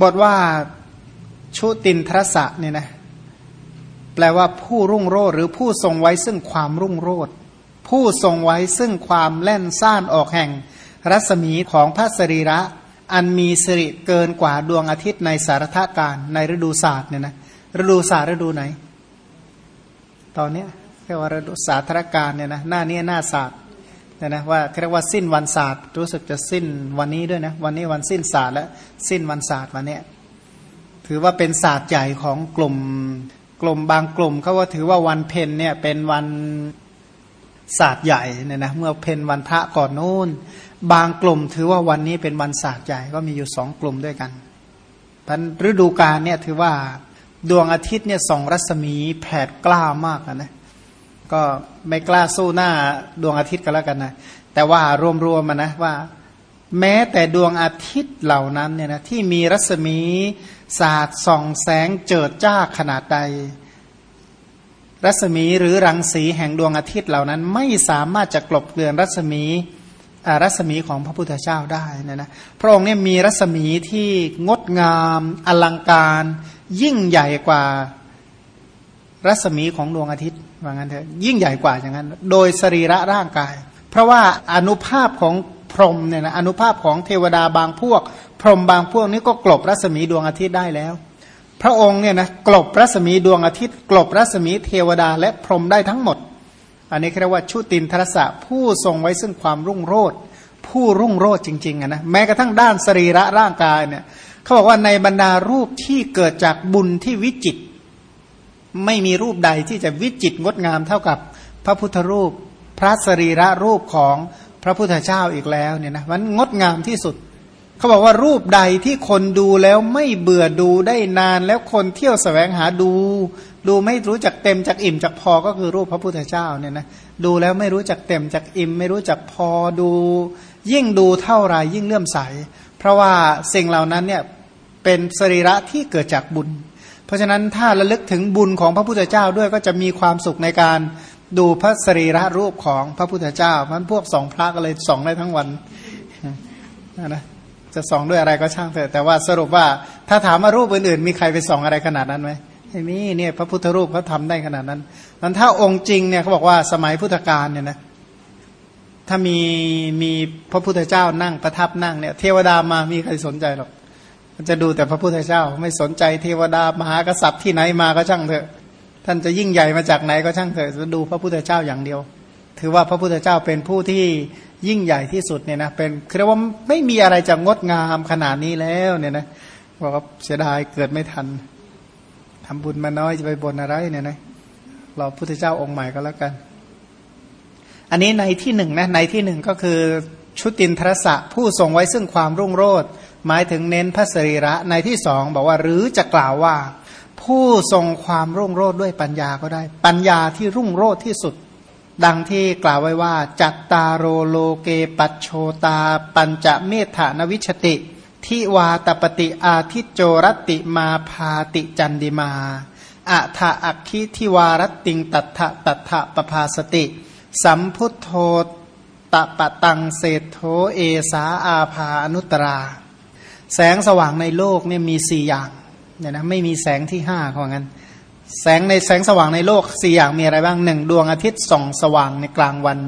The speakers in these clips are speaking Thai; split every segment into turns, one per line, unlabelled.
บทว่าชุตินทรสะเนี่ยนะแปลว่าผู้รุ่งโรจน์หรือผู้ทรงไว้ซึ่งความรุ่งโรจน์ผู้ทรงไว้ซึ่งความแล่นซ่านออกแห่ง รัศมีของพระสรีระ อันมีสิริเกินกว่าดวงอาทิตย์ในสารทการในฤดูศาสตร์เนี่ยนะฤดูศาสตร์ฤดูไหน ตอนเนี้ยเรียกว่าฤดูศาสตรการเนี่ยนะหน้านี้หน้าศาสตร์ เนี่ยนะว่าเรียกว่าสิ้นวันศาสตร์รู้สึกจะสิ้นวันนี้ด้วยนะวันนี้วันสิ้นศาสตร์และสิ้นวันศาสตร์วันเนี้ยถือว่าเป็นศาสตร์ใหญ่ของกลุ่มกลุ่มบางกลุ่มเขาว่าถือว่าวันเพ็ญเนี่ยเป็นวันศาสตร์ใหญ่เนี่ยนะเมื่อเพ็ญวันพระก่อนนู้น บางกลุ่มถือว่าวันนี้เป็นวันศาสตร์ใหญ่ก็มีอยู่สองกลุ่มด้วยกันพันฤดูกาลเนี่ยถือว่าดวงอาทิตย์เนี่ยส่องรัศมีแผดกล้ามากนะ ก็ไม่กล้าสู้หน้าดวงอาทิตย์กันแล้วกันนะแต่ว่ารวมๆมานะว่า แม้แต่ดวงอาทิตย์เหล่านั้นเนี่ยนะที่มีรัศมีสาดส่องแสงเจิดจ้าขนาดใด รัศมีหรือรังสีแห่งดวงอาทิตย์เหล่านั้น ไม่สามารถจะกลบเกลื่อนรัศมีรัศมีของพระพุทธเจ้าได้นะนะพระองค์เนี่ยมีรัศมีที่งดงาม อลังการ ยิ่งใหญ่กว่ารัศมีของดวงอาทิตย์ ว่างั้นเถอะยิ่งใหญ่กว่าอย่างนั้น โดยสรีระร่างกาย เพราะว่าอนุภาพของพรหมเนี่ยนะอนุภาพของเทวดาบางพวก พรหมบางพวกนี้ก็กลบรัศมีดวงอาทิตย์ได้แล้ว พระองค์เนี่ยนะกลบรัศมีดวงอาทิตย์ กลบรัศมีเทวดาและพรหมได้ทั้งหมด อันนี้เรียกว่าชุตินทรสะผู้ทรงไว้ซึ่งความรุ่งโรจน์ผู้รุ่งโรจน์จริงๆนะแม้กระทั่งด้านสรีระร่างกายเนี่ยเขาบอกว่าในบรรดารูปที่เกิดจากบุญที่วิจิต ไม่มีรูปใดที่จะวิจิตงดงามเท่ากับพระพุทธรูป พระสรีระรูปของพระพุทธเจ้าอีกแล้วเนี่ยนะมันงดงามที่สุด เขาบอกว่ารูปใดที่คนดูแล้วไม่เบื่อดูได้นาน แล้วคนเที่ยวสแสวงหาดู ดูไม่รู้จักเต็มจากอิ่มจากพอก็คือรูปพระพุทธเจ้าเนี่ยนะดูแล้วไม่รู้จักเต็มจากอิ่ม ไม่รู้จักพอดู ยิ่งดูเท่าไรยิ่งเลื่อมใส เพราะว่าสิ่งเหล่านั้นเนี่ยเป็นสรีระที่เกิดจากบุญ เพราะฉะนั้นถ้าระลึกถึงบุญของพระพุทธเจ้าด้วยก็จะมีความสุขในการดูพระสรีระรูปของพระพุทธเจ้ามันพวกสองพระก็เลยสองได้ทั้งวันนะจะส่องด้วยอะไรก็ช่างเถอะแต่ว่าสรุปว่าถ้าถามว่ารูปอื่นๆ มีใครไปส่องอะไรขนาดนั้นไหมไม่มีเนี่ยพระพุทธรูปเขาทาได้ขนาดนั้นมันถ้าองค์จริงเนี่ยเขาบอกว่าสมัยพุทธกาลเนี่ยนะถ้ามีมีพระพุทธเจ้านั่งประทับนั่งเนี่ยเทวดามามีใครสนใจหรอก จะดูแต่พระพุทธเจ้า ไม่สนใจเทวดามหากษัตริย์ที่ไหนมาก็ช่างเถอะ ท่านจะยิ่งใหญ่มาจากไหนก็ช่างเถอะจะดูพระพุทธเจ้าอย่างเดียว ถือว่าพระพุทธเจ้าเป็นผู้ที่ยิ่งใหญ่ที่สุดเนี่ยนะเป็นคือว่าไม่มีอะไรจะงดงามขนาดนี้แล้วเนี่ยนะบอกว่าเสียดายเกิดไม่ทันทำบุญมาน้อยจะไปบนอะไรเนี่ยนะราพุทธเจ้าองค์ใหม่ก็แล้วกัน อันนี้ในที่หนึ่งนะในที่หนึ่งก็คือชุตินทรสะผู้ทรงไว้ซึ่งความรุ่งโรจน์ หมายถึงเน้นพระสรีระในที่สองบอกว่าหรือจะกล่าวว่า ผู้ทรงความรุ่งโรจน์ด้วยปัญญาก็ได้ ปัญญาที่รุ่งโรจน์ที่สุด ดังที่กล่าวไว้ว่า จัตตาโรโลเกปัชโชตา ปัญจะเมธานวิชติทิวาตปฏิอาทิโจรติมาพาติจันดิมาอะทะอักขิทิวารติงตัทธะตัทธะปภาสติ สัมพุทโธตะปะตังเศธโธเอสาอาภาอนุตรา แสงสว่างในโลกเนี่ยมีสี่อย่างเนี่ยนะไม่มีแสงที่ห้าเขาบอกงั้น แสงในแสงสว่างในโลกสี่อย่างมีอะไรบ้างหนึ่งดวงอาทิตย์ส่องสว่างในกลางวัน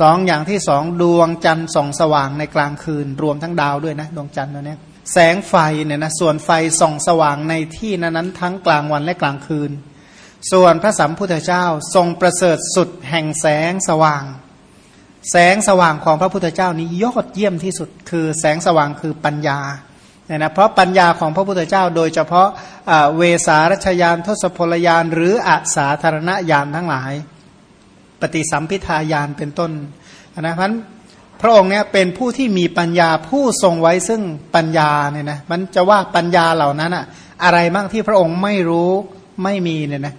สองอย่างที่สองดวงจันทร์ส่องสว่างในกลางคืน รวมทั้งดาวด้วยนะดวงจันทร์ตัวนี้แสงไฟเนี่ยนะส่วนไฟส่องสว่างในที่นั้นนั้นทั้งกลางวันและกลางคืน ส่วนพระสัมพุทธเจ้าทรงประเสริฐสุดแห่งแสงสว่าง แสงสว่างของพระพุทธเจ้านี้ยอดเยี่ยมที่สุด คือแสงสว่างคือปัญญาเนี่ยนะเพราะปัญญาของพระพุทธเจ้า โดยเฉพาะเวสารัชยานทศพลยาน หรืออาสาธารณยานทั้งหลาย ปฏิสัมพิทายานเป็นต้นนะเพราะพระองค์เนี่ยเป็นผู้ที่มีปัญญาผู้ทรงไว้ซึ่งปัญญาเนี่ยนะมันจะว่าปัญญาเหล่านั้นอะอะไรบ้างที่พระองค์ไม่รู้ไม่มีเนี่ยนะ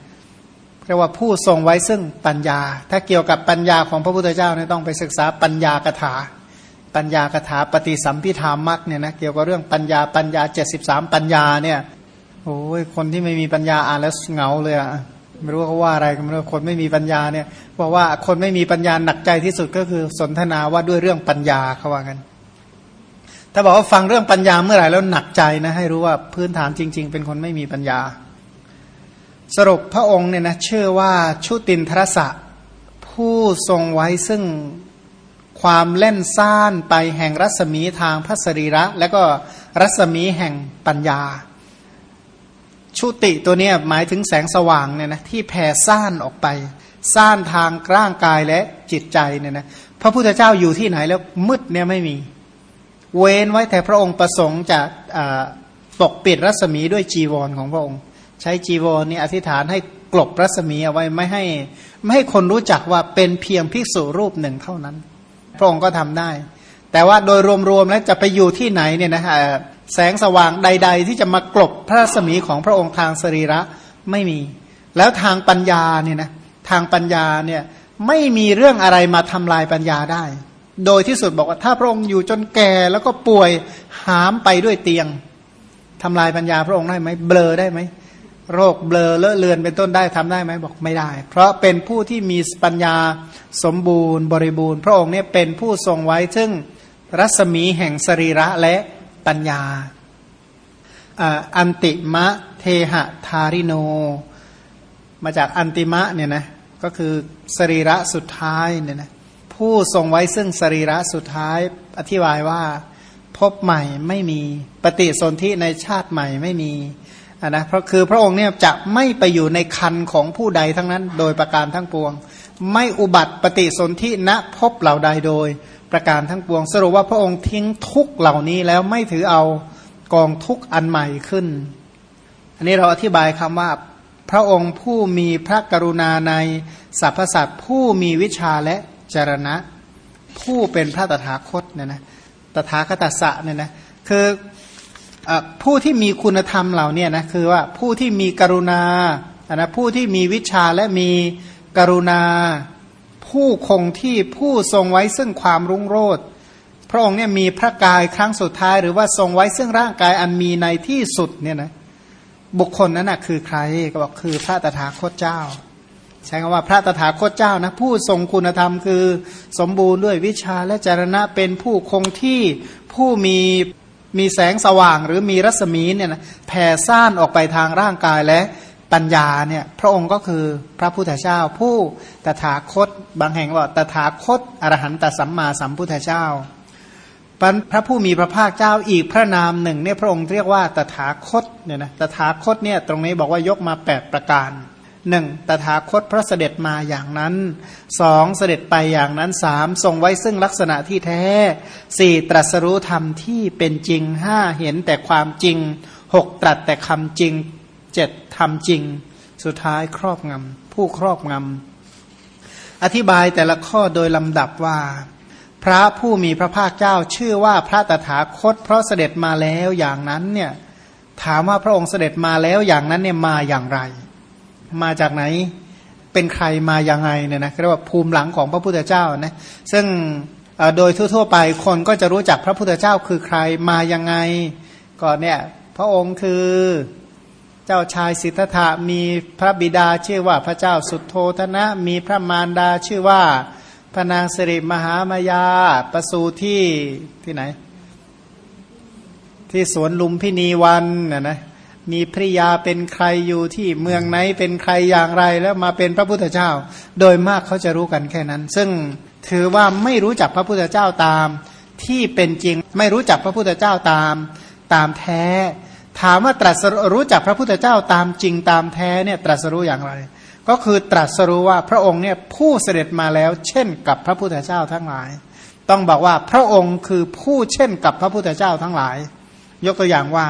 เรียกว่าผู้ทรงไว้ซึ่งปัญญา ถ้าเกี่ยวกับปัญญาของพระพุทธเจ้าเนี่ยต้องไปศึกษาปัญญากถา ปัญญากถาปฏิสัมพิธามักเนี่ยนะเกี่ยวกับเรื่องปัญญาปัญญาเจ็ดสิบสามปัญญาเนี่ยโอ้ยคนที่ไม่มีปัญญาอ่านแล้วเหงาเลยอะไม่รู้เขาว่าอะไรกันไม่รู้คนไม่มีปัญญาเนี่ยบอกว่าคนไม่มีปัญญาหนักใจที่สุดก็คือสนทนาว่าด้วยเรื่องปัญญาเขาว่ากันถ้าบอกว่าฟังเรื่องปัญญาเมื่อไหร่แล้วหนักใจนะให้รู้ว่าพื้นฐานจริง ๆ เป็นคนไม่มีปัญญา สรุปพระองค์เนี่ยนะเชื่อว่าชุตินทรสะ ผู้ทรงไว้ซึ่งความเล่นซ่านไปแห่งรัศมีทางพระสรีระ และก็รัศมีแห่งปัญญา ชุติตัวนี้หมายถึงแสงสว่างเนี่ยนะที่แผ่ซ่านออกไปซ่านทางร่างกายและจิตใจเนี่ยนะพระพุทธเจ้าอยู่ที่ไหนแล้วมืดเนี่ยไม่มี เว้นไว้แต่พระองค์ประสงค์จะปกปิดรัศมีด้วยจีวรของพระองค์ ใช้จีวรนี่อธิษฐานให้กลบรัศมีเอาไว้ไม่ให้ไม่ให้คนรู้จักว่าเป็นเพียงภิกษุรูปหนึ่งเท่านั้น พระองค์ก็ทำได้ แต่ว่าโดยรวมๆแล้วจะไปอยู่ที่ไหนเนี่ยนะฮะแสงสว่างใด ๆ ที่จะมากลบพระรัศมีของพระองค์ทางสรีระไม่มี แล้วทางปัญญาเนี่ยนะทางปัญญาเนี่ยไม่มีเรื่องอะไรมาทำลายปัญญาได้ โดยที่สุดบอกว่าถ้าพระองค์อยู่จนแก่แล้วก็ป่วยหามไปด้วยเตียงทำลายปัญญาพระองค์ได้ไหมเบลอได้ไหม โรคเบลอเลอะเลือนเป็นต้นได้ทำได้ไหมบอกไม่ได้ เพราะเป็นผู้ที่มีปัญญาสมบูรณ์บริบูรณ์ พระองค์เนี่ยเป็นผู้ทรงไว้ซึ่งรัศมีแห่งสรีระและปัญญาอันติมะเทหะทาริโน มาจากอันติมะเนี่ยนะก็คือสรีระสุดท้ายเนี่ยนะผู้ทรงไว้ซึ่งสรีระสุดท้ายอธิบายว่า พบใหม่ไม่มีปฏิสนธิในชาติใหม่ไม่มี นนะเพราะคือพระองค์เนี่ยจะไม่ไปอยู่ในคันของผู้ใดทั้งนั้น โดยประการทั้งปวง ไม่อุบัติปฏิสนธิณพบเหล่าใดโดย ประการทั้งปวง สรุปว่าพระองค์ทิ้งทุกเหล่านี้แล้วไม่ถือเอากองทุกอันใหม่ขึ้น อันนี้เราอธิบายคำว่า พระองค์ผู้มีพระกรุณาในสรรพสัตว์ผู้มีวิชาและจรณะ ผู้เป็นพระตถาคตเนี่ยนะตถาคตสะเนี่ยนะคือ ผู้ที่มีคุณธรรมเหล่านี้นะคือว่าผู้ที่มีกรุณานะผู้ที่มีวิชาและมีกรุณา ผู้คงที่ผู้ทรงไว้ซึ่งความรุ่งโรจน์พระองค์เนี่ยมีพระกายครั้งสุดท้าย หรือว่าทรงไว้ซึ่งร่างกายอันมีในที่สุดเนี่ยนะบุคคลนั้นนะคือใครก็บอกคือพระตถาคตเจ้า ใช้คำว่าพระตถาคตเจ้านะผู้ทรงคุณธรรมคือสมบูรณ์ด้วยวิชาและจารณะเป็นผู้คงที่ผู้มี มีแสงสว่างหรือมีรัศมีเนี่ยนะแผ่ซ่านออกไปทางร่างกายและปัญญาเนี่ยพระองค์ก็คือพระพุทธเจ้า ผู้ตถาคต บางแห่งว่าตถาคตอรหันตสัมมาสัมพุทธเจ้าพระผู้มีพระภาคเจ้าอีกพระนามหนึ่งเนี่ยพระองค์เรียกว่าตถาคตเนี่ยนะตถาคตเนี่ยตรงนี้บอกว่ายกมา 8 ประการ หนึ่งตถาคตพระเสด็จมาอย่างนั้นสองเสด็จไปอย่างนั้นสามทรงไว้ซึ่งลักษณะที่แท้สี่ตรัสรู้ธรรมที่เป็นจริงห้าเห็นแต่ความจริงหกตรัสแต่คำจริงเจ็ดทำจริง สุดท้ายครอบงำผู้ครอบงำอธิบายแต่ละข้อโดยลำดับว่า พระผู้มีพระภาคเจ้าชื่อว่าพระตถาคต เพราะเสด็จมาแล้วอย่างนั้นเนี่ยถามว่าพระองค์เสด็จมาแล้วอย่างนั้นเนี่ยมาอย่างไร มาจากไหน เป็นใครมาอย่างไงเนี่ยนะเรียกว่าภูมิหลังของพระพุทธเจ้านะซึ่งโดยทั่ว ๆ ไปคนก็จะรู้จักพระพุทธเจ้าคือใครมายังไงก่อนเนี่ยพระองค์คือเจ้าชายสิทธัตถะมีพระบิดาชื่อว่าพระเจ้าสุดโทธนะ มีพระมารดาชื่อว่าพระนางสิริมหามายาประสูที่ที่ไหน ที่สวนลุมพินีวันนะนะ มีภริยาเป็นใครอยู่ที่เมืองไหนเป็นใครอย่างไรแล้วมาเป็นพระพุทธเจ้า โดยมากเขาจะรู้กันแค่นั้น ซึ่งถือว่าไม่รู้จักพระพุทธเจ้าตาม ที่เป็นจริงไม่รู้จักพระพุทธเจ้าตามตามแท้ ถามว่าตรัสรู้จักพระพุทธเจ้าตามจริงตามแท้เนี่ยตรัสรู้อย่างไร ก็คือตรัสรู้ว่าพระองค์เนี่ยผู้เสด็จมาแล้ว เช่นกับพระพุทธเจ้าทั้งหลาย ต้องบอกว่าพระองค์คือผู้เช่นกับพระพุทธเจ้าทั้งหลาย ยกตัวอย่างว่า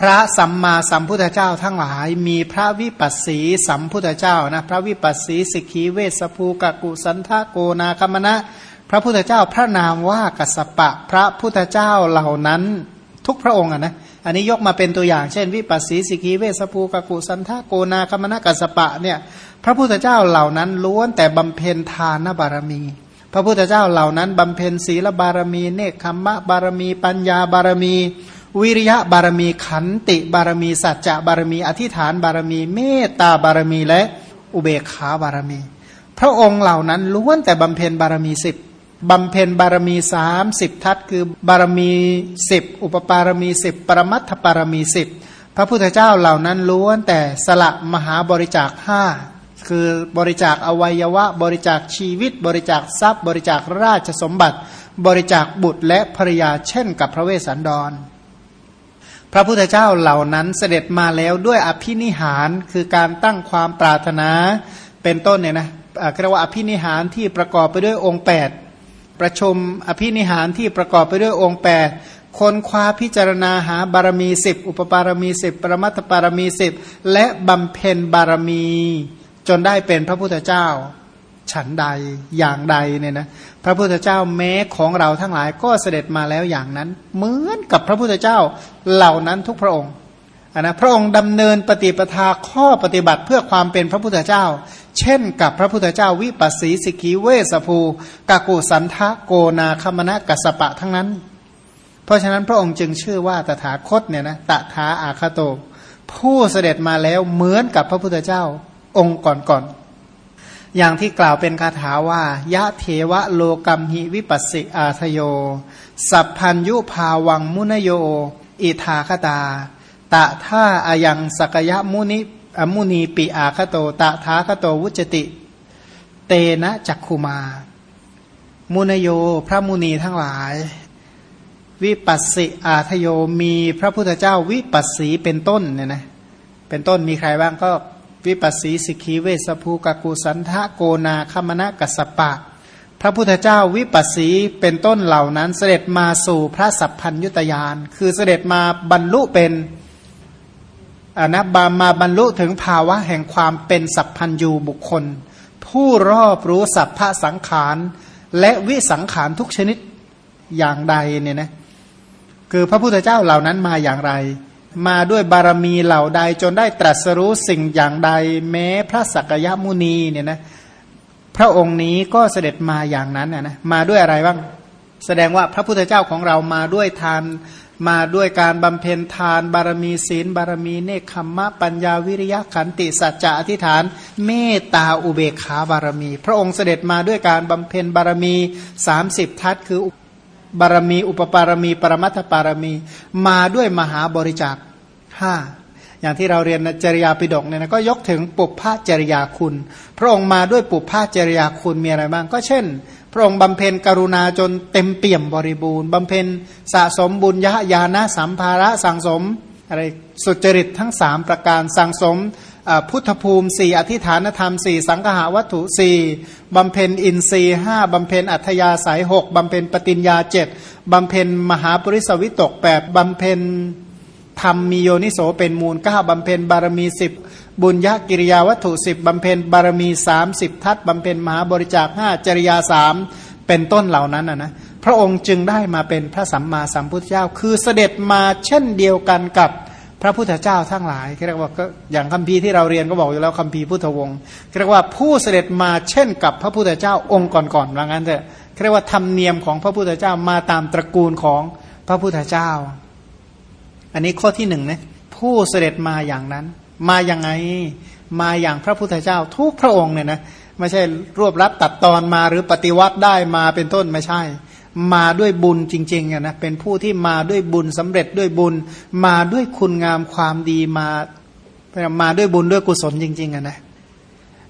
พระสัมมาสัมพุทธเจ้าทั้งหลาย มีพระวิปัสสีสัมพุทธเจ้านะพระวิปัสสีสิกขีเวสภูกกุสันทโกนาคมณะ พระพุทธเจ้าพระนามว่ากัสปะ พระพุทธเจ้าเหล่านั้นทุกพระองค์นะอันนี้ยกมาเป็นตัวอย่างเช่น วิปัสสีสิกีเวสภูกกุสันทาโกนาคมนากัสปะเนี่ยพระพุทธเจ้าเหล่านั้นล้วนแต่บำเพ็ญทานบารมี พระพุทธเจ้าเหล่านั้นบำเพ็ญศีลบารมี เนคขมมะบารมี ปัญญาบารมี วิริยะบารมีขันติบารมี สัจจะบารมี อธิษฐานบารมี เมตตาบารมีและอุเบกขาบารมี พระองค์เหล่านั้นล้วนแต่บำเพ็ญบารมีสิบบำเพ็ญบารมีสามสิบทัศคือบารมีสิบอุปปารมีสิบปรมัตถปารมีสิบพระพุทธเจ้าเหล่านั้นล้วนแต่สละมหาบริจาคห้าคือบริจาคอวัยวะ บริจาคชีวิต บริจาคทรัพย์ บริจาคราชสมบัติ บริจาคบุตรและภรรยาเช่นกับพระเวสสันดร พระพุทธเจ้าเหล่านั้นเสด็จมาแล้วด้วยอภินิหารคือการตั้งความปรารถนาเป็นต้นเนี่ยนะเรียกว่าอภินิหารที่ประกอบไปด้วยองค์ 8 ประชุมอภินิหารที่ประกอบไปด้วยองค์ 8 คนคว้าพิจารณาหาบารมีสิบอุปปารมีสิบปรมัตถปารมีสิบและบำเพ็ญบารมี จนได้เป็นพระพุทธเจ้า ฉันใดอย่างใดเนี่ยนะ พระพุทธเจ้าแม้ของเราทั้งหลายก็เสด็จมาแล้วอย่างนั้น เหมือนกับพระพุทธเจ้าเหล่านั้นทุกพระองค์นะพระองค์ดำเนินปฏิปทาข้อปฏิบัติเพื่อความเป็นพระพุทธเจ้า เช่นกับพระพุทธเจ้าวิปัสสีสิกีเวสภูกากุสันทะโกนาคมณะกัสปะทั้งนั้น เพราะฉะนั้นพระองค์จึงชื่อว่าตถาคตเนี่ยนะตถาอาคาโต ผู้เสด็จมาแล้วเหมือนกับพระพุทธเจ้าองค์ก่อนๆ อย่างที่กล่าวเป็นคาถาว่ายะเทวะโลกัมหิวิปัสสิอาทโย สัพพัญยุภาวังมุนโย อิทาคตา ตะท่าอายังสกยะมุนิอมุนีปิอาคโต ตะทาคโตวุจติ เตนะจักคุมา มุนโยพระมุนีทั้งหลาย วิปัสสิอาทโยมีพระพุทธเจ้าวิปัสสีเป็นต้นเนี่ยนะเป็นต้นมีใครบ้างก็ วิปัสสีสิกีเวสภูกกุสันทะโกนาคมณะกัสปะ พระพุทธเจ้าวิปัสสีเป็นต้นเหล่านั้นเสด็จมาสู่พระสัพพัญยุตยาน คือเสด็จมาบรรลุเป็นอนะบามาบรรลุถึงภาวะแห่งความเป็นสัพพัญยูบุคคล ผู้รอบรู้สัพพะสังขาร และวิสังขารทุกชนิดอย่างใดเนี่ยนะคือพระพุทธเจ้าเหล่านั้นมาอย่างไร มาด้วยบารมีเหล่าใดจนได้ตรัสรู้สิ่งอย่างใด แม้พระสักยมุนีเนี่ยนะพระองค์นี้ก็เสด็จมาอย่างนั้นนะมาด้วยอะไรบ้าง แสดงว่าพระพุทธเจ้าของเรามาด้วยทานมาด้วยการบำเพ็ญทาน บารมีศีล บารมีเนคขมมะปัญญาวิริยะขันติสัจจะอธิษฐาน เมตตาอุเบกขาบารมี พระองค์เสด็จมาด้วยการบำเพ็ญบารมี 30 ทัศคือ บารมี อุปปารมี ปรมัตถปารมี มาด้วยมหาบริจาคห้าอย่างที่เราเรียนจริยาปิฎกเนี่ยนะก็ยกถึงปุพพจริยาคุณ พระองค์มาด้วยปุพพจริยาคุณมีอะไรบ้าง ก็เช่น พระองค์บำเพ็ญกรุณาจนเต็มเปี่ยมบริบูรณ์บำเพ็ญสะสมบุญญาญาณสัมภาระสังสมอะไรสุจริตทั้งสามประการสังสม พุทธภูมิสี่อธิฐานธรรมสี่สังหาวัตถุสี่บำเพ็ญอินทรีห้าบำเพ็ญอัธยาสายหกบำเพ็ญปฏิญญาเจ็ดบำเพ็ญมหาปริสวิตกแปดบำเพ็ญธรรมมีโยนิโสเป็นมูลเก้าบำเพ็ญบารมีสิบบุญญากิริยาวัตถุสิบบำเพ็ญบารมีสามสิบทัศบำเพ็ญมหาบริจาคห้าจริยาสามเป็นต้นเหล่านั้นนะนะพระองค์จึงได้มาเป็นพระสัมมาสัมพุทธเจ้า คือเสด็จมาเช่นเดียวกันกับ พระพุทธเจ้าทั้งหลายเรียกว่าก็อย่างคัมภีร์ที่เราเรียนก็บอกอยู่แล้วคัมภีร์พุทธวงศ์เรียกว่าผู้เสด็จมาเช่นกับพระพุทธเจ้าองค์ก่อนๆว่างั้นเถอะเรียกว่าธรรมเนียมของพระพุทธเจ้ามาตามตระกูลของพระพุทธเจ้า อันนี้ข้อที่หนึ่งนะผู้เสด็จมาอย่างนั้น มาอย่างไงมาอย่างพระพุทธเจ้าทุกพระองค์เนี่ยนะไม่ใช่รวบรัดตัดตอนมาหรือปฏิวัติได้มาเป็นต้นไม่ใช่ มาด้วยบุญจริงๆนะเป็นผู้ที่มาด้วยบุญสำเร็จด้วยบุญ มาด้วยคุณงามความดีมามาด้วยบุญด้วยกุศลจริงๆนะ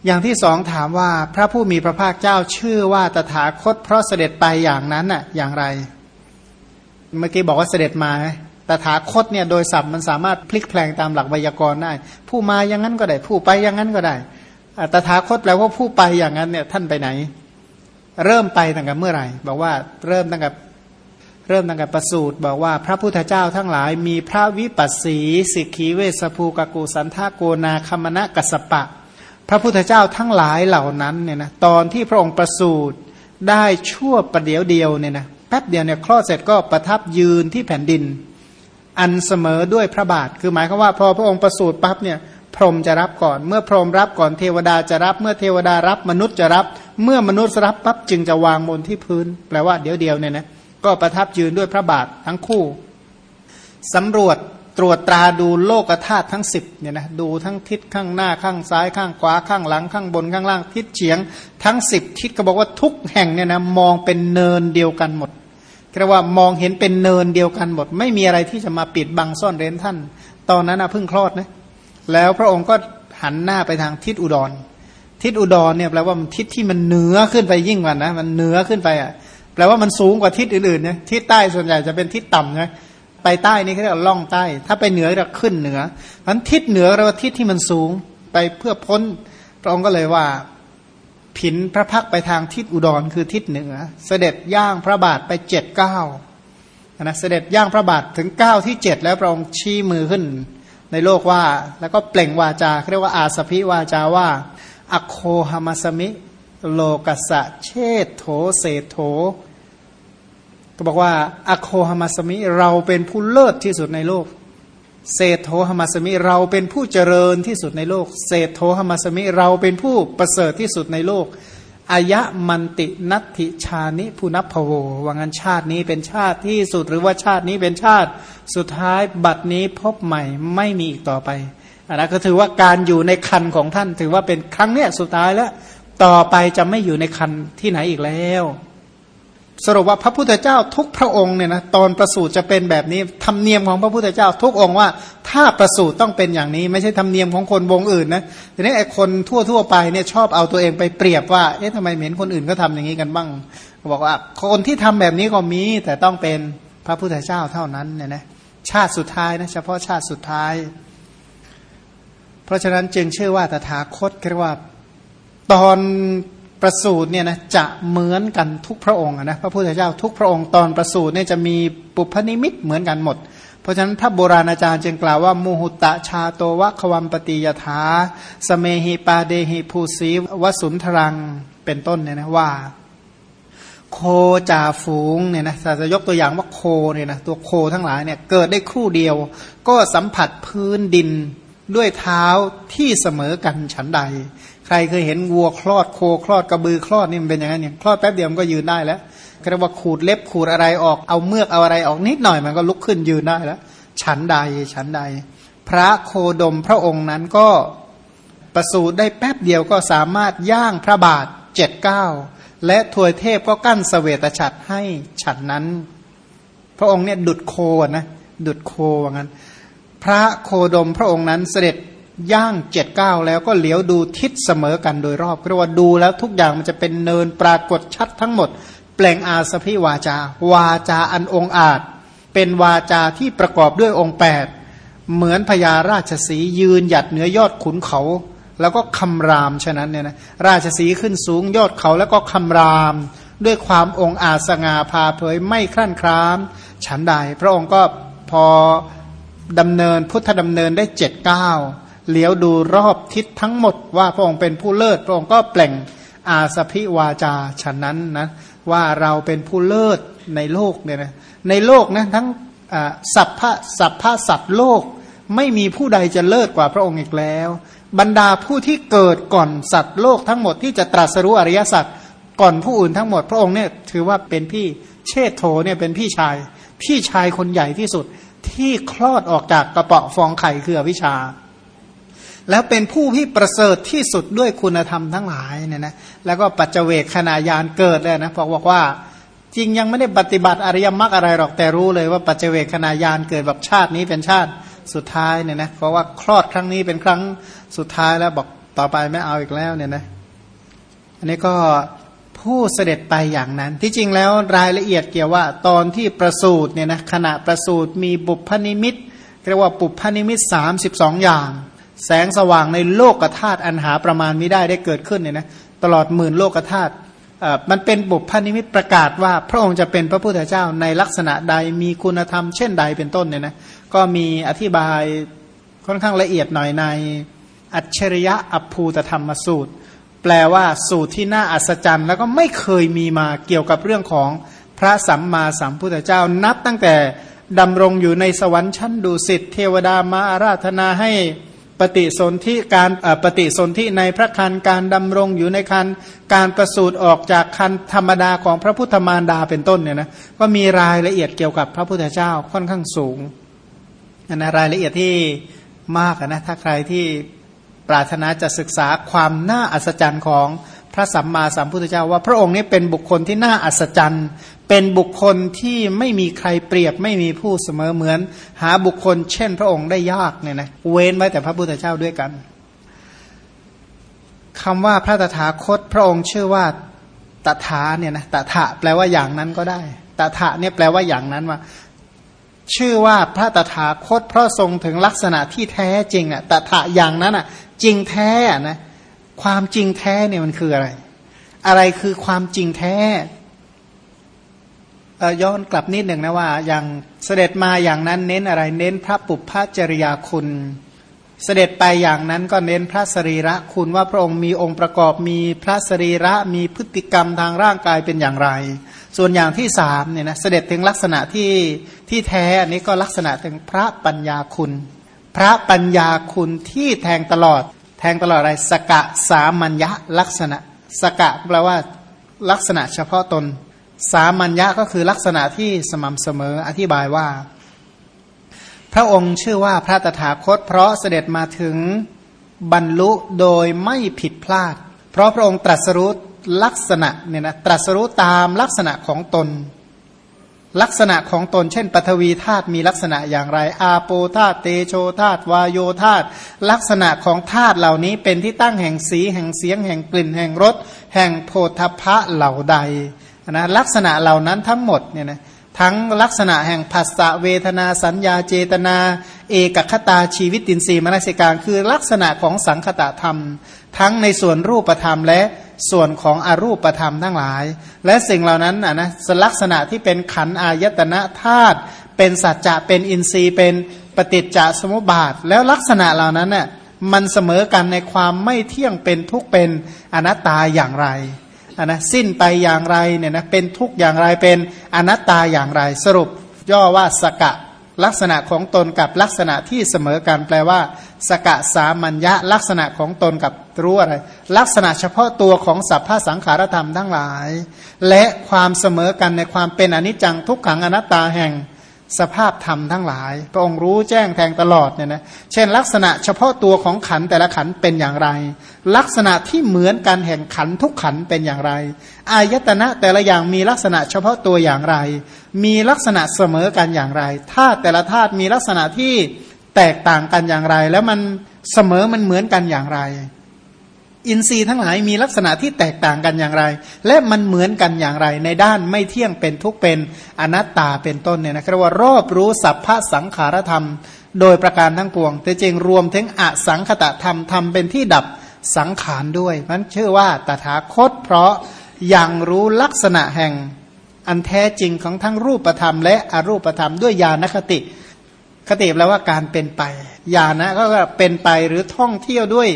อย่างที่สองถามว่าพระผู้มีพระภาคเจ้าชื่อว่าตถาคตเพราะเสด็จไปอย่างนั้นน่ะอย่างไร เมื่อกี้บอกว่าเสด็จมาตถาคตเนี่ยโดยศัพท์มันสามารถพลิกแปลงตามหลักไวยากรณ์ได้ ผู้มาอย่างนั้นก็ได้ ผู้ไปอย่างนั้นก็ได้ตถาคตแปลว่าผู้ไปอย่างนั้นเนี่ยท่านไปไหน เริ่มไปตั้งแต่เมื่อไหร่ บอกว่าเริ่มตั้งแต่เริ่มตั้งแต่ประสูตรบอกว่าพระพุทธเจ้าทั้งหลาย มีพระวิปัสสีสิกขีเวสภูกกูสันทาโกนาคมณะกัสปะ พระพุทธเจ้าทั้งหลายเหล่านั้นเนี่ยนะตอนที่พระองค์ประสูตรได้ชั่วประเดียวเดียวเนี่ยนะแป๊บเดียวเนี่ยคลอดเสร็จก็ประทับยืนที่แผ่นดิน อันเสมอด้วยพระบาท คือหมายความว่าพอพระองค์ประสูตรปั๊บเนี่ย พรหมจะรับก่อน เมื่อพรหมรับก่อนเทวดาจะรับ เมื่อเทวดารับมนุษย์จะรับ เมื่อมนุษย์รับปั๊บจึงจะวางบนที่พื้น แปลว่าเดี๋ยวเดียวเนี่ยนะก็ประทับยืนด้วยพระบาททั้งคู่สำรวจตรวจตราดูโลกธาตุทั้งสิบเนี่ยนะดูทั้งทิศข้างหน้าข้างซ้ายข้างขวาข้างหลังข้างบนข้างล่างทิศเฉียง ทั้งสิบทิศก็บอกว่าทุกแห่งเนี่ยนะมองเป็นเนินเดียวกันหมดเรียกว่ามองเห็นเป็นเนินเดียวกันหมด ไม่มีอะไรที่จะมาปิดบังซ่อนเร้นท่าน ตอนนั้นนะเพิ่งคลอดนะ แล้วพระองค์ก็หันหน้าไปทางทิศอุดร ทิศอุดรเนี่ยแปลว่ามันทิศที่มันเหนือขึ้นไปยิ่งกว่านะมันเหนือขึ้นไปอะแปลว่ามันสูงกว่าทิศอื่นๆเนี่ยทิศใต้ส่วนใหญ่จะเป็นทิศต่ำนะไปใต้นี่เขาเรียกล่องใต้ ถ้าไปเหนือจะขึ้นเหนือมันทิศเหนือเราทิศที่มันสูงไปเพื่อพ้นพระองค์ก็เลยว่าผินพระพักไปทางทิศอุดรคือทิศเหนือ เสด็จย่างพระบาทไปเจ็ดเก้านะเสด็จย่างพระบาทถึงเก้าที่เจ็ดแล้วพระองค์ชี้มือขึ้น ในโลกว่า แล้วก็เปล่งวาจาเรียกว่าอาสพิวาจาว่า อโคหามาสมิ โลกัสะเชตโถเศโถ ก็บอกว่าอโคหามาสมิเราเป็นผู้เลิศที่สุดในโลก เศธโธหมัสมิเราเป็นผู้เจริญที่สุดในโลก เศธโธหมัสมิเราเป็นผู้ประเสริฐที่สุดในโลก อายะมันตินัตถิชานิภูนพโวว่างั้นชาตินี้เป็นชาติที่สุดหรือว่าชาตินี้เป็นชาติ สุดท้ายบัดนี้พบใหม่ไม่มีอีกต่อไปอันนั้นก็ถือว่าการอยู่ในคันของท่าน ถือว่าเป็นครั้งเนี้ยสุดท้ายแล้ว ต่อไปจะไม่อยู่ในคันที่ไหนอีกแล้ว สรุปว่าพระพุทธเจ้าทุกพระองค์เนี่ยนะตอนประสูติจะเป็นแบบนี้ธรรมเนียมของพระพุทธเจ้าทุกองค์ว่าถ้าประสูติต้องเป็นอย่างนี้ ไม่ใช่ธรรมเนียมของคนวงอื่นนะทีนี้ไอ้คนทั่วทั่วไปเนี่ยชอบเอาตัวเองไปเปรียบว่าเอ๊ะทำไมเห็นคนอื่นก็ทำอย่างนี้กันบ้างบอกว่าคนที่ทำแบบนี้ก็มีแต่ต้องเป็นพระพุทธเจ้าเท่านั้นเนี่ยนะชาติสุดท้ายนะเฉพาะชาติสุดท้าย เพราะฉะนั้นจึงเชื่อว่าตถาคตเรียกว่าตอน ประสูตรเนี่ยนะจะเหมือนกันทุกพระองค์นะพระพุทธเจ้าทุกพระองค์ตอนประสูตรเนี่ยจะมีปุพนิมิตเหมือนกันหมด เพราะฉะนั้นถ้าโบราณอาจารย์จึงกล่าวว่ามูหุตะชาโตวะควัมปติยถาสเมหิปาเดหิภูสีวสุนทรังเป็นต้นเนี่ยนะว่า โคจ่าฝูงเนี่ยนะจะยกตัวอย่างว่าโคเนี่ยนะตัวโคทั้งหลายเนี่ยเกิดได้ครู่เดียว ก็สัมผัสพื้นดินด้วยเท้าที่เสมอกันฉันใด รเคยเห็นวัวคลอดโคคลอดกระบือคลอดนี่มันเป็นอย่างนั้นเนี่ยคลอดแป๊บเดียวมันก็ยืนได้แล้วก็เรียกว่าขูดเล็บขูดอะไรออกเอาเมือกเอาอะไรออกนิดหน่อยมันก็ลุกขึ้นยืนได้แล้ว ฉันใดฉันใด พระโคดมพระองค์นั้นก็ประสูติได้แป๊บเดียวก็สามารถย่างพระบาทเจ็ดเก้าและถวยเทพก็กั้นสเสวตฉัตรให้ฉันนั้น พระองค์เนี่ยดุดโคนะดุดโคว่างั้น พระโคดมพระองค์นั้นเสด็จ ย่างเจ็ดเก้าแล้วก็เหลียวดูทิศเสมอกันโดยรอบเรียกว่าดูแล้วทุกอย่างมันจะเป็นเนินปรากฏชัดทั้งหมด แปลงอาสพิวาจา วาจาอันองอาจ เป็นวาจาที่ประกอบด้วยองค์แปดเหมือนพญาราชสียืนหยัดเหนือยอดขุนเขา แล้วก็คำรามฉะนั้นเนี่ยนะราชสีขึ้นสูงยอดเขาแล้วก็คำรามด้วยความองอาจสง่าพาเผยไม่คลั่นคราม ฉันใด พระองค์ก็พอดำเนินพุทธดำเนินได้เจ็ดเก้า เลี้ยวดูรอบทิศทั้งหมดว่าพระองค์เป็นผู้เลิศพระองค์ก็เปล่งอาสพิวาจาฉะนั้นนะว่าเราเป็นผู้เลิศในโลกเนี่ยนะในโลกนะทั้งสัพพะสัพพะสัตว์โลก ไม่มีผู้ใดจะเลิศกว่าพระองค์อีกแล้ว บรรดาผู้ที่เกิดก่อนสัตว์โลกทั้งหมดที่จะตรัสรู้อริยสัจก่อนผู้อื่นทั้งหมดพระองค์เนี่ยถือว่าเป็นพี่เชษโธเนี่ยเป็นพี่ชาย พี่ชายคนใหญ่ที่สุดที่คลอดออกจากกระเปาะฟองไข่คืออวิชชา แล้วเป็นผู้ที่ประเสริฐที่สุดด้วยคุณธรรมทั้งหลายเนี่ยนะแล้วก็ปัจเจเวกขณะยานเกิดเลยนะบอกบอกว่า จริงยังไม่ได้ปฏิบัติอริยมรรคอะไรหรอกแต่รู้เลยว่าปัจเจเวกขณะยานเกิดแบบชาตินี้เป็นชาติสุดท้ายเนี่ยนะเพราะว่าคลอดครั้งนี้เป็นครั้งสุดท้ายแล้วบอกต่อไปไม่เอาอีกแล้วเนี่ยนะอันนี้ก็ผู้เสด็จไปอย่างนั้น ที่จริงแล้วรายละเอียดเกี่ยวว่าตอนที่ประสูตรเนี่ยนะขณะประสูตรมีบุพนิมิตเรียกว่าปุพนิมิตสามสิบสองอย่าง แสงสว่างในโลกธาตุอันหาประมาณไม่ได้ได้เกิดขึ้นเนี่ยนะตลอดหมื่นโลกธาตุมันเป็นบุพพนิมิตประกาศว่า พระองค์จะเป็นพระพุทธเจ้าในลักษณะใดมีคุณธรรมเช่นใดเป็นต้นเนี่ยนะก็มีอธิบายค่อนข้างละเอียดหน่อยในอัจฉริยะอภูตธรรมสูตร แปลว่าสูตรที่น่าอัศจรรย์ แล้วก็ไม่เคยมีมาเกี่ยวกับเรื่องของพระสัมมาสัมพุทธเจ้า นับตั้งแต่ดำรงอยู่ในสวรรค์ชั้นดุสิตเทวดามาอาราธนาให้ ปฏิสนธิการปฏิสนธิในพระคันการดำรงอยู่ในคันการประสูติออกจากคันธรรมดาของพระพุทธมารดาเป็นต้นเนี่ยนะก็มีรายละเอียดเกี่ยวกับพระพุทธเจ้าค่อนข้างสูงอันนะรายละเอียดที่มากนะถ้าใครที่ปรารถนาจะศึกษาความน่าอัศจรรย์ของพระสัมมาสัมพุทธเจ้าว่าพระองค์นี้เป็นบุคคลที่น่าอัศจรรย์ เป็นบุคคลที่ไม่มีใครเปรียบไม่มีผู้เสมอเหมือน หาบุคคล เช่น พระองค์ได้ยากเนี่ยนะเว้นไว้แต่พระพุทธเจ้าด้วยกันคำว่าพระตถาคตพระองค์ชื่อว่าตถาเนี่ยนะตถะแปลว่าอย่างนั้นก็ได้ตถะเนี่ยแปลว่าอย่างนั้นว่า ชื่อว่าพระตถาคตเพราะทรงถึงลักษณะที่แท้จริงอะตถะอย่างนั้นอะ จริงแท้อะนะความจริงแท้เนี่ยมันคืออะไร อะไรคือความจริงแท้ ย้อนกลับนิดหนึ่งนะว่า อย่างเสด็จมาอย่างนั้นเน้นอะไรเน้นพระปุพพจริยาคุณ เสด็จไปอย่างนั้นก็เน้นพระสรีระคุณว่าพระองค์มีองค์ประกอบมีพระสรีระมีพฤติกรรมทางร่างกายเป็นอย่างไร ส่วนอย่างที่สามเนี่ยนะเสด็จถึงลักษณะที่ที่แท้อันนี้ก็ลักษณะถึงพระปัญญาคุณ พระปัญญาคุณที่แทงตลอด แทงตลอดอะไรสกะสามัญญะลักษณะ สกะแปลว่าลักษณะเฉพาะตน สามัญญะก็คือลักษณะที่สม่ำเสมออธิบายว่า พระองค์ชื่อว่าพระตถาคต เพราะเสด็จมาถึงบรรลุโดยไม่ผิดพลาด เพราะพระองค์ตรัสรู้ลักษณะเนี่ยนะตรัสรู้ตามลักษณะของตน ลักษณะของตน เช่นปฐวีธาตุมีลักษณะอย่างไร อาโปธาตุเตโชธาตุวายโยธาตุลักษณะของธาตุเหล่านี้เป็นที่ตั้งแห่งสีแห่งเสียง แห่งกลิ่นแห่งรสแห่งโพธพะเหล่าใด นะลักษณะเหล่านั้นทั้งหมดเนี่ยนะทั้งลักษณะแห่งภาษาเวทนาสัญญาเจตนา เอกคตาชีวิตตินทรีย์มนสิการคือลักษณะของสังคตะธรรม ทั้งในส่วนรูปธรรมและส่วนของอรูปธรรมทั้งหลาย และสิ่งเหล่านั้นนะนะลักษณะที่เป็นขันอายตนะธาตุเป็นสัจจะเป็นอินทรีย์ เป็นปฏิจจสมุปบาท แล้วลักษณะเหล่านั้นน่ยมันเสมอกันในความไม่เที่ยงเป็นทุกเป็นอนัตตาอย่างไร นนะสิ้นไปอย่างไรเนี่ยนะเป็นทุกอย่างไรเป็นอนัตตาอย่างไร สรุปย่อว่าสกะลักษณะของตนกับลักษณะที่เสมอกันแปลว่า สกะสามัญญะลักษณะของตนกับรู้อะไร ลักษณะเฉพาะตัวของสัพพะสังขารธรรมทั้งหลาย และความเสมอกันในความเป็นอนิจจังทุกขังอนัตตาแห่ง สภาพธรรมทั้งหลาย พระองค์รู้แจ้งแทงตลอดเนี่ยนะเช่น ลักษณะเฉพาะตัวของขันแต่ละขันเป็นอย่างไร ลักษณะที่เหมือนกันแห่งขันทุกขันเป็นอย่างไร อายตนะแต่ละอย่างมีลักษณะเฉพาะตัวอย่างไร มีลักษณะเสมอกันอย่างไรธาตุแต่ละธาตุมีลักษณะที่แตกต่างกันอย่างไร แล้วมันเสมอมันเหมือนกันอย่างไร อินทรีย์ทั้งหลายมีลักษณะที่แตกต่างกันอย่างไร และมันเหมือนกันอย่างไร ในด้านไม่เที่ยงเป็นทุกเป็นอนัตตาเป็นต้นเนี่ยนะครับว่ารอบรู้สัพพะสังขารธรรม โดยประการทั้งปวง แต่จริงรวมถึงอสังคตะธรรมทำเป็นที่ดับสังขารด้วยมันชื่อว่าตถาคต เพราะยังรู้ลักษณะแห่งอันแท้จริงของทั้งรูปธรรม และอรูปธรรมด้วยญาณคติ คติแปลว่าการเป็นไปญาณนะก็เป็นไปหรือท่องเที่ยวด้วย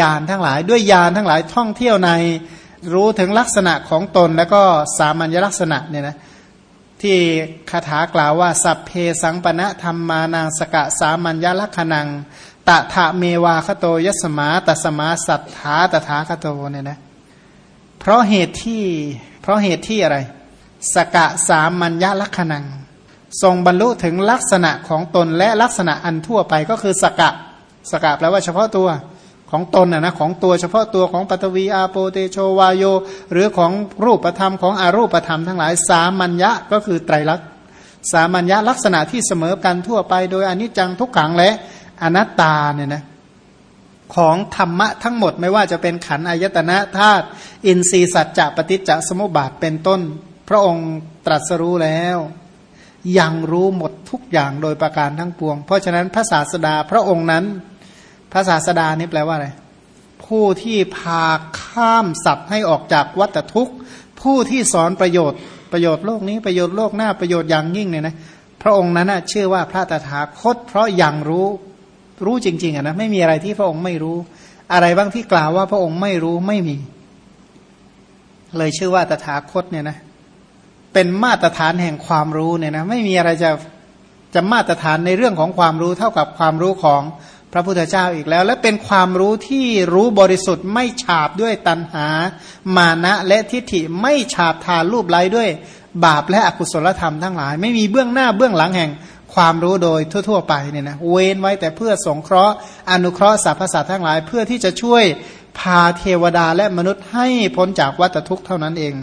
ยานทั้งหลาย ด้วยยานทั้งหลายท่องเที่ยวในรู้ถึงลักษณะของตนแล้วก็สามัญลักษณะเนี่ยนะที่คาถากล่าวว่า สัพเพสังปณะธรรมานางสกะสามัญญลักษณังตะถะเมวาคโตยสมาตสมาสัทธาตถาคโตเนี่ยนะเพราะเหตุที่เพราะเหตุที่อะไร สกะสามัญญลักษณัง ทรงบรรลุถึงลักษณะของตนและลักษณะอันทั่วไปก็คือสกะสกะแปลว่าเฉพาะตัว ของตนนะนะของตัวเฉพาะตัวของปฐวีอาโปเตโชวายโย หรือของรูปธรรมของอารูปธรรมทั้งหลายสามัญญะก็คือไตรลักษณ์สามัญญะลักษณะที่เสมอกันทั่วไป โดยอนิจจังทุกขังและอนัตตาเนี่ยนะของธรรมะทั้งหมดไม่ว่าจะเป็นขันธ์อายตนะธาตุอินทรีสัจจะปฏิจจสมุปบาทเป็นต้น พระองค์ตรัสรู้แล้วยังรู้หมดทุกอย่างโดยประการทั้งปวง เพราะฉะนั้นพระศาสดาพระองค์นั้น พระศาสดานี่แปลว่าอะไร ผู้ที่พาข้ามสัตว์ให้ออกจากวัฏทุกข์ ผู้ที่สอนประโยชน์ประโยชน์โลกนี้ประโยชน์โลกหน้าประโยชน์อย่างยิ่งเนี่ยนะพระองค์นั้นชื่อว่าพระตถาคต เพราะยังรู้รู้จริงๆอะนะไม่มีอะไรที่พระองค์ไม่รู้ อะไรบ้างที่กล่าวว่าพระองค์ไม่รู้ไม่มี เลยชื่อว่าตถาคตเนี่ยนะเป็นมาตรฐานแห่งความรู้เนี่ยนะไม่มีอะไรจะจะมาตรฐานในเรื่องของความรู้เท่ากับความรู้ของ พระพุทธเจ้าอีกแล้ว และเป็นความรู้ที่รู้บริสุทธิ์ไม่ฉาบด้วยตัณหา มานะและทิฏฐิไม่ฉาบทานรูปไร้ด้วย บาปและอกุศลธรรมทั้งหลาย ไม่มีเบื้องหน้าเบื้องหลังแห่งความรู้โดยทั่ว ๆ ไปเนี่ยนะเว้นไว้แต่เพื่อสงเคราะห์ อนุเคราะห์สรรพสัตว์ทั้งหลาย เพื่อที่จะช่วยพาเทวดาและมนุษย์ให้พ้นจากวัฏทุกข์เท่านั้นเอง